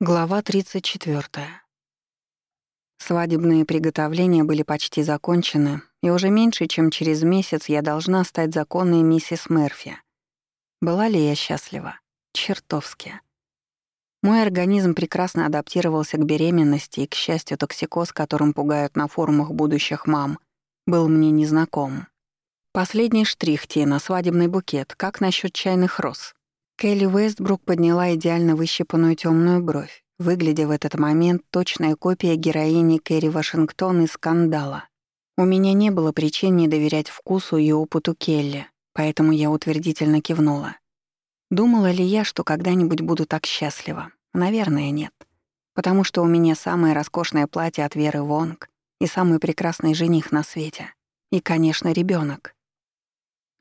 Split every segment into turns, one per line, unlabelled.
Глава 34. Свадебные приготовления были почти закончены, и уже меньше, чем через месяц я должна стать законной миссис Мерфи. Была ли я счастлива? Чертовски. Мой организм прекрасно адаптировался к беременности, и, к счастью, токсикоз, которым пугают на форумах будущих мам, был мне незнаком. Последний штрих, Тина, свадебный букет. Как насчет чайных роз? Келли Уэстбрук подняла идеально выщипанную темную бровь, выглядя в этот момент точная копия героини Кэрри Вашингтон из «Скандала». У меня не было причин не доверять вкусу и опыту Келли, поэтому я утвердительно кивнула. Думала ли я, что когда-нибудь буду так счастлива? Наверное, нет. Потому что у меня самое роскошное платье от Веры Вонг и самый прекрасный жених на свете. И, конечно, ребенок.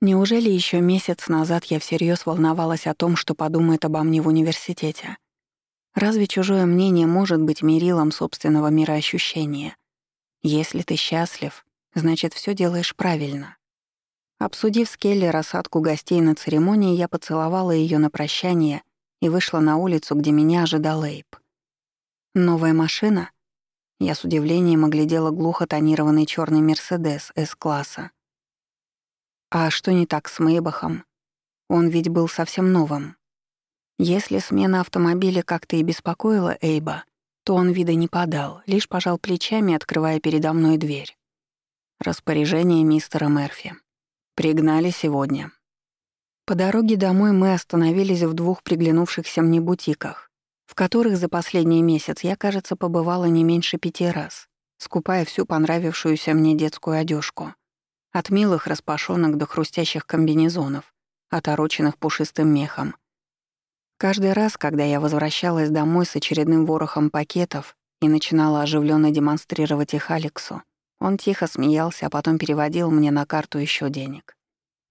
Неужели еще месяц назад я всерьез волновалась о том, что подумает обо мне в университете? Разве чужое мнение может быть мерилом собственного мироощущения? Если ты счастлив, значит, все делаешь правильно. Обсудив с Келли рассадку гостей на церемонии, я поцеловала ее на прощание и вышла на улицу, где меня ожидал Эйп. Новая машина? Я с удивлением оглядела глухо тонированный черный Мерседес С-класса, а что не так с Мейбахом? Он ведь был совсем новым. Если смена автомобиля как-то и беспокоила Эйба, то он вида не подал, лишь пожал плечами, открывая передо мной дверь. Распоряжение мистера Мерфи. Пригнали сегодня. По дороге домой мы остановились в двух приглянувшихся мне бутиках, в которых за последний месяц я, кажется, побывала не меньше пяти раз, скупая всю понравившуюся мне детскую одежку. От милых распашонок до хрустящих комбинезонов, отороченных пушистым мехом. Каждый раз, когда я возвращалась домой с очередным ворохом пакетов и начинала оживленно демонстрировать их Алексу, он тихо смеялся, а потом переводил мне на карту еще денег.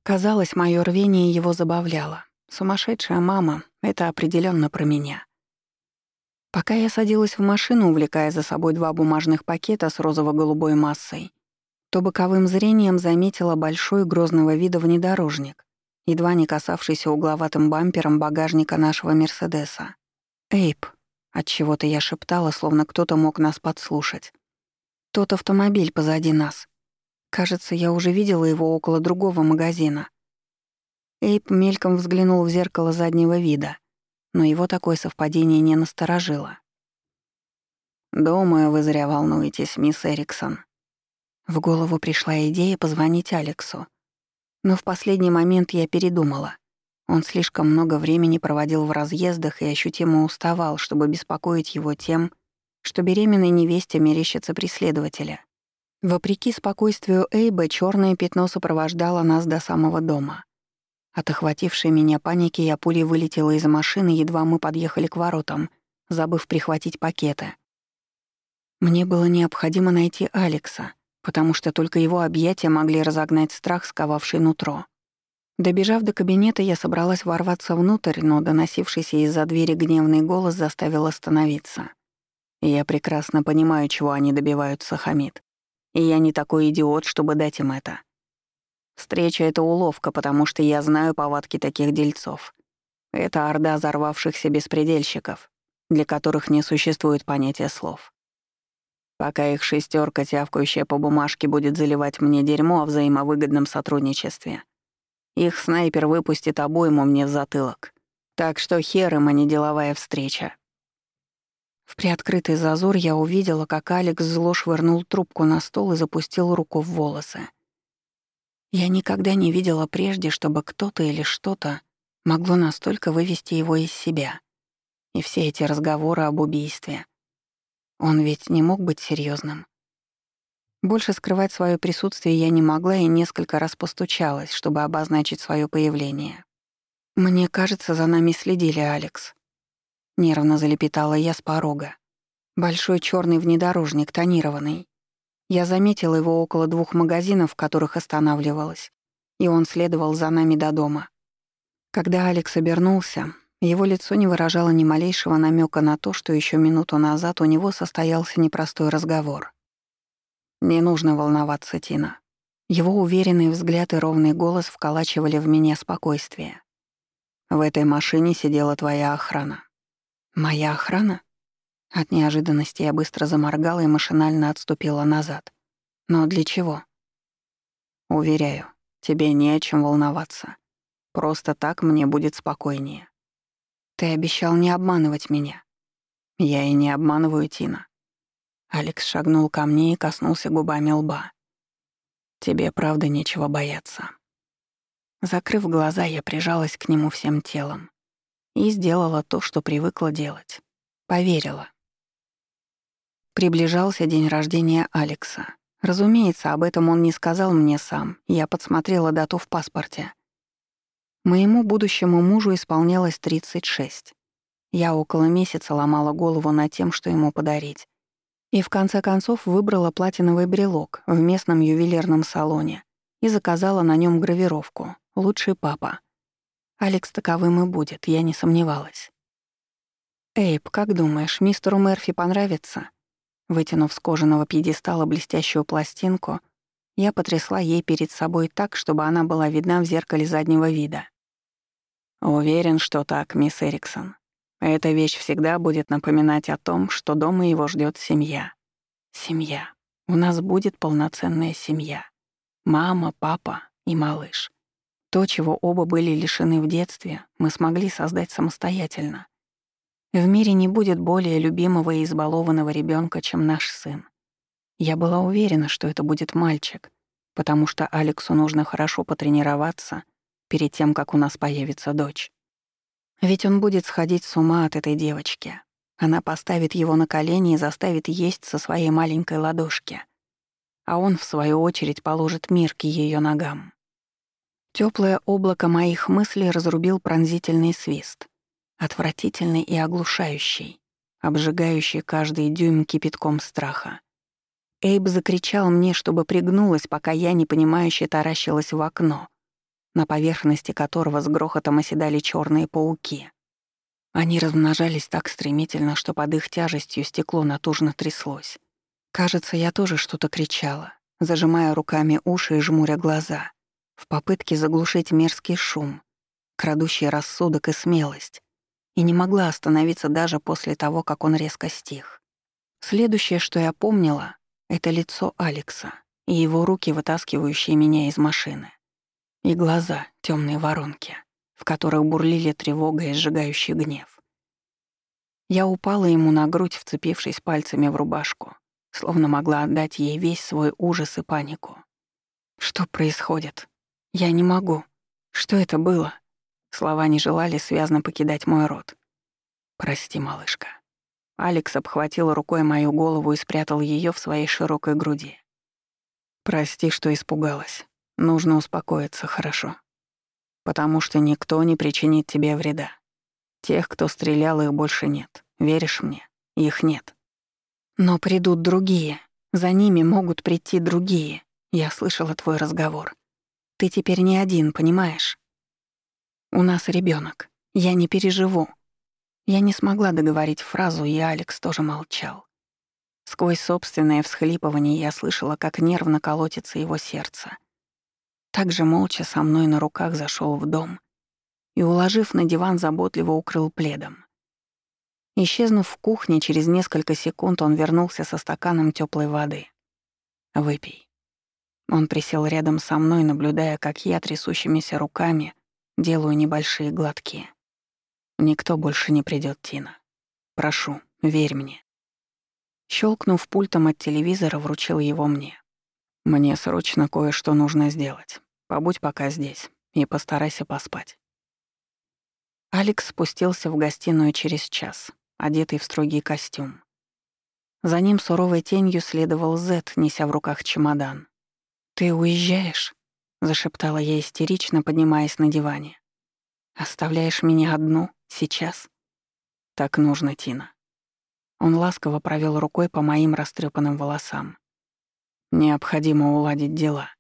Казалось, мое рвение его забавляло. Сумасшедшая мама — это определенно про меня. Пока я садилась в машину, увлекая за собой два бумажных пакета с розово-голубой массой, то боковым зрением заметила большой грозного вида внедорожник, едва не касавшийся угловатым бампером багажника нашего Мерседеса. «Эйп», — отчего-то я шептала, словно кто-то мог нас подслушать. «Тот автомобиль позади нас. Кажется, я уже видела его около другого магазина». Эйп мельком взглянул в зеркало заднего вида, но его такое совпадение не насторожило. «Думаю, вы зря волнуетесь, мисс Эриксон», в голову пришла идея позвонить Алексу. Но в последний момент я передумала. Он слишком много времени проводил в разъездах и ощутимо уставал, чтобы беспокоить его тем, что беременной невесте мерещится преследователя. Вопреки спокойствию Эйба, черное пятно сопровождало нас до самого дома. От охватившей меня паники я пулей вылетела из машины, едва мы подъехали к воротам, забыв прихватить пакеты. Мне было необходимо найти Алекса — потому что только его объятия могли разогнать страх, сковавший нутро. Добежав до кабинета, я собралась ворваться внутрь, но доносившийся из-за двери гневный голос заставил остановиться. я прекрасно понимаю, чего они добиваются, Хамид. И я не такой идиот, чтобы дать им это. Встреча — это уловка, потому что я знаю повадки таких дельцов. Это орда взорвавшихся беспредельщиков, для которых не существует понятия слов. Пока их шестерка, тявкающая по бумажке, будет заливать мне дерьмо о взаимовыгодном сотрудничестве. Их снайпер выпустит обойму мне в затылок. Так что хер им, а не деловая встреча. В приоткрытый зазор я увидела, как Алекс зло швырнул трубку на стол и запустил руку в волосы. Я никогда не видела прежде, чтобы кто-то или что-то могло настолько вывести его из себя. И все эти разговоры об убийстве — он ведь не мог быть серьезным. Больше скрывать свое присутствие я не могла и несколько раз постучалась, чтобы обозначить свое появление. «Мне кажется, за нами следили, Алекс». Нервно залепетала я с порога. Большой черный внедорожник, тонированный. Я заметила его около двух магазинов, в которых останавливалась, и он следовал за нами до дома. Когда Алекс обернулся, его лицо не выражало ни малейшего намека на то, что еще минуту назад у него состоялся непростой разговор. «Не нужно волноваться, Тина». Его уверенный взгляд и ровный голос вколачивали в меня спокойствие. «В этой машине сидела твоя охрана». «Моя охрана?» От неожиданности я быстро заморгала и машинально отступила назад. Но для чего? Уверяю, тебе не о чем волноваться. Просто так мне будет спокойнее. Ты обещал не обманывать меня. Я и не обманываю Тина. Алекс шагнул ко мне и коснулся губами лба. Тебе правда нечего бояться. Закрыв глаза, я прижалась к нему всем телом и сделала то, что привыкла делать. Поверила. Приближался день рождения Алекса. Разумеется, об этом он не сказал мне сам, я подсмотрела дату в паспорте. Моему будущему мужу исполнялось 36. Я около месяца ломала голову над тем, что ему подарить. И в конце концов выбрала платиновый брелок в местном ювелирном салоне и заказала на нем гравировку «Лучший папа». Алекс таковым и будет, я не сомневалась. «Эйб, как думаешь, мистеру Мерфи понравится?» Вытянув с кожаного пьедестала блестящую пластинку, я потрясла ей перед собой так, чтобы она была видна в зеркале заднего вида. Уверен, что так, мисс Эриксон. Эта вещь всегда будет напоминать о том, что дома его ждет семья. Семья. У нас будет полноценная семья. Мама, папа и малыш. То, чего оба были лишены в детстве, мы смогли создать самостоятельно. В мире не будет более любимого и избалованного ребенка, чем наш сын. Я была уверена, что это будет мальчик, потому что Алексу нужно хорошо потренироваться перед тем, как у нас появится дочь. Ведь он будет сходить с ума от этой девочки. Она поставит его на колени и заставит есть со своей маленькой ладошки. А он, в свою очередь, положит мир к ее ногам. Теплое облако моих мыслей разрубил пронзительный свист. Отвратительный и оглушающий, обжигающий каждый дюйм кипятком страха. Эйб закричал мне, чтобы пригнулась, пока я непонимающе таращилась в окно, на поверхности которого с грохотом оседали черные пауки. Они размножались так стремительно, что под их тяжестью стекло натужно тряслось. Кажется, я тоже что-то кричала, зажимая руками уши и жмуря глаза, в попытке заглушить мерзкий шум, крадущий рассудок и смелость, и не могла остановиться даже после того, как он резко стих. Следующее, что я помнила, — это лицо Алекса и его руки, вытаскивающие меня из машины и глаза — темные воронки, в которых бурлили тревога и сжигающий гнев. Я упала ему на грудь, вцепившись пальцами в рубашку, словно могла отдать ей весь свой ужас и панику. Что происходит? Я не могу. Что это было? Слова не желали связно покидать мой рот. «Прости, малышка». Алекс обхватил рукой мою голову и спрятал ее в своей широкой груди. «Прости, что испугалась. Нужно успокоиться, хорошо. Потому что никто не причинит тебе вреда. Тех, кто стрелял, их больше нет. Веришь мне? Их нет. Но придут другие. За ними могут прийти другие. Я слышала твой разговор. Ты теперь не один, понимаешь? У нас ребенок. Я не переживу. Я не смогла договорить фразу, и Алекс тоже молчал. Сквозь собственное всхлипывание я слышала, как нервно колотится его сердце — также молча со мной на руках зашел в дом и, уложив на диван, заботливо укрыл пледом. Исчезнув в кухне, через несколько секунд он вернулся со стаканом теплой воды. «Выпей». Он присел рядом со мной, наблюдая, как я трясущимися руками делаю небольшие глотки. «Никто больше не придет, Тина. Прошу, верь мне». Щелкнув пультом от телевизора, вручил его мне. «Мне срочно кое-что нужно сделать. Побудь пока здесь и постарайся поспать». Алекс спустился в гостиную через час, одетый в строгий костюм. За ним суровой тенью следовал Зет, неся в руках чемодан. «Ты уезжаешь?» — зашептала я истерично, поднимаясь на диване. «Оставляешь меня одну? Сейчас?» «Так нужно, Тина». Он ласково провел рукой по моим растрепанным волосам. Необходимо уладить дела.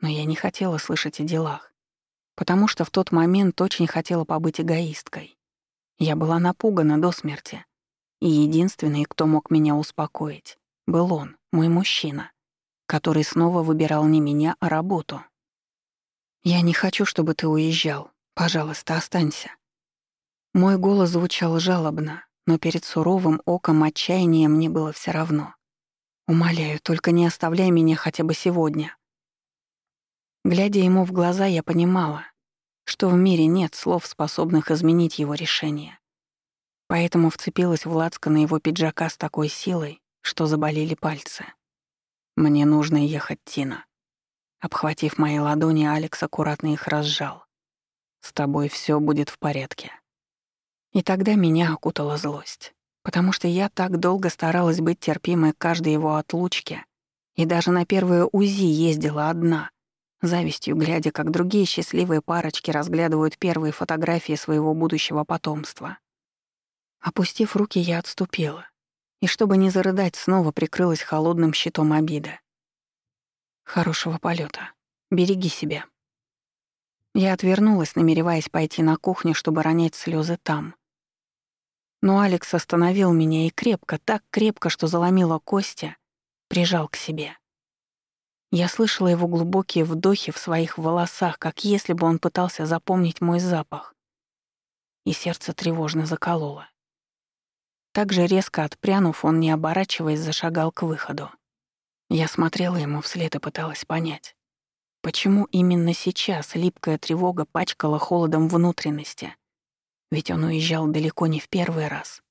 Но я не хотела слышать о делах, потому что в тот момент очень хотела побыть эгоисткой. Я была напугана до смерти. И единственный, кто мог меня успокоить, был он, мой мужчина, который снова выбирал не меня, а работу. «Я не хочу, чтобы ты уезжал. Пожалуйста, останься». Мой голос звучал жалобно, но перед суровым оком отчаяния мне было все равно. «Умоляю, только не оставляй меня хотя бы сегодня». Глядя ему в глаза, я понимала, что в мире нет слов, способных изменить его решение. Поэтому вцепилась в на его пиджака с такой силой, что заболели пальцы. «Мне нужно ехать, Тина». Обхватив мои ладони, Алекс аккуратно их разжал. «С тобой все будет в порядке». И тогда меня окутала злость, потому что я так долго старалась быть терпимой к каждой его отлучке и даже на первое УЗИ ездила одна, завистью глядя, как другие счастливые парочки разглядывают первые фотографии своего будущего потомства. Опустив руки, я отступила, и чтобы не зарыдать, снова прикрылась холодным щитом обида. Хорошего полета. Береги себя. Я отвернулась, намереваясь пойти на кухню, чтобы ронять слезы там. Но Алекс остановил меня и крепко, так крепко, что заломило кости, прижал к себе. Я слышала его глубокие вдохи в своих волосах, как если бы он пытался запомнить мой запах. И сердце тревожно закололо. Так же резко отпрянув, он, не оборачиваясь, зашагал к выходу. Я смотрела ему вслед и пыталась понять, почему именно сейчас липкая тревога пачкала холодом внутренности, ведь он уезжал далеко не в первый раз.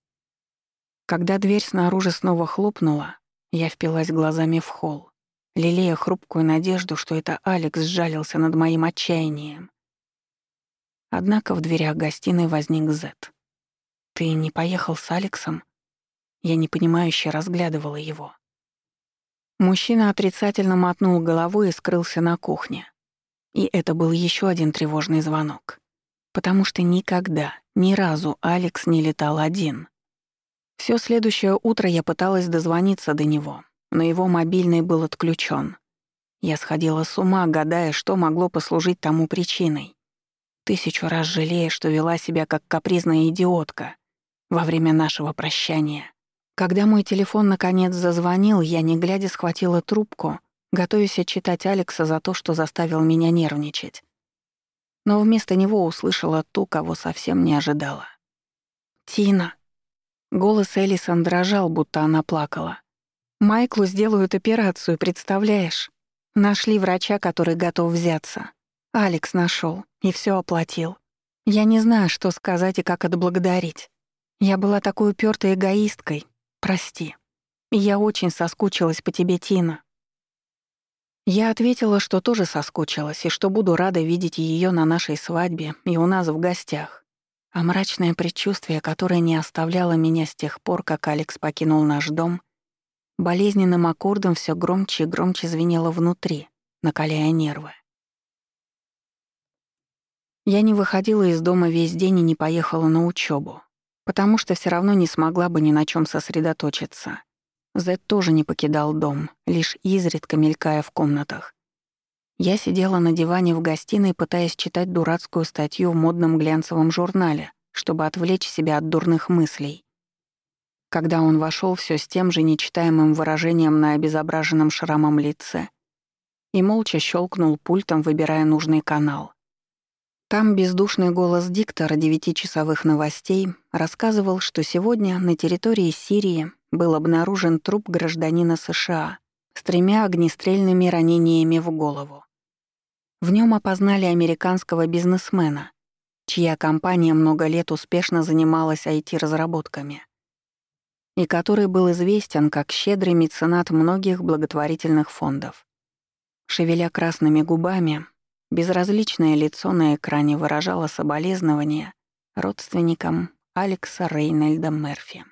Когда дверь снаружи снова хлопнула, я впилась глазами в холл, лелея хрупкую надежду, что это Алекс сжалился над моим отчаянием. Однако в дверях гостиной возник Зет. «Ты не поехал с Алексом?» Я непонимающе разглядывала его. Мужчина отрицательно мотнул головой и скрылся на кухне. И это был еще один тревожный звонок. Потому что никогда, ни разу Алекс не летал один. Всё следующее утро я пыталась дозвониться до него, но его мобильный был отключен. Я сходила с ума, гадая, что могло послужить тому причиной. Тысячу раз жалея, что вела себя как капризная идиотка во время нашего прощания. Когда мой телефон наконец зазвонил, я, не глядя, схватила трубку, готовясь отчитать Алекса за то, что заставил меня нервничать. Но вместо него услышала ту, кого совсем не ожидала. «Тина». Голос Элисон дрожал, будто она плакала. «Майклу сделают операцию, представляешь? Нашли врача, который готов взяться. Алекс нашел и все оплатил. Я не знаю, что сказать и как отблагодарить. Я была такой упёртой эгоисткой, Прости. Я очень соскучилась по тебе, Тина. Я ответила, что тоже соскучилась и что буду рада видеть ее на нашей свадьбе и у нас в гостях. А мрачное предчувствие, которое не оставляло меня с тех пор, как Алекс покинул наш дом, болезненным аккордом все громче и громче звенело внутри, накаляя нервы. Я не выходила из дома весь день и не поехала на учебу потому что все равно не смогла бы ни на чем сосредоточиться. Зед тоже не покидал дом, лишь изредка мелькая в комнатах. Я сидела на диване в гостиной, пытаясь читать дурацкую статью в модном глянцевом журнале, чтобы отвлечь себя от дурных мыслей. Когда он вошел все с тем же нечитаемым выражением на обезображенном шрамом лице и молча щелкнул пультом, выбирая нужный канал. Там бездушный голос диктора девятичасовых новостей рассказывал, что сегодня на территории Сирии был обнаружен труп гражданина США с тремя огнестрельными ранениями в голову. В нем опознали американского бизнесмена, чья компания много лет успешно занималась IT-разработками и который был известен как щедрый меценат многих благотворительных фондов. Шевеля красными губами, Безразличное лицо на экране выражало соболезнования родственникам Алекса Рейнольда Мерфи.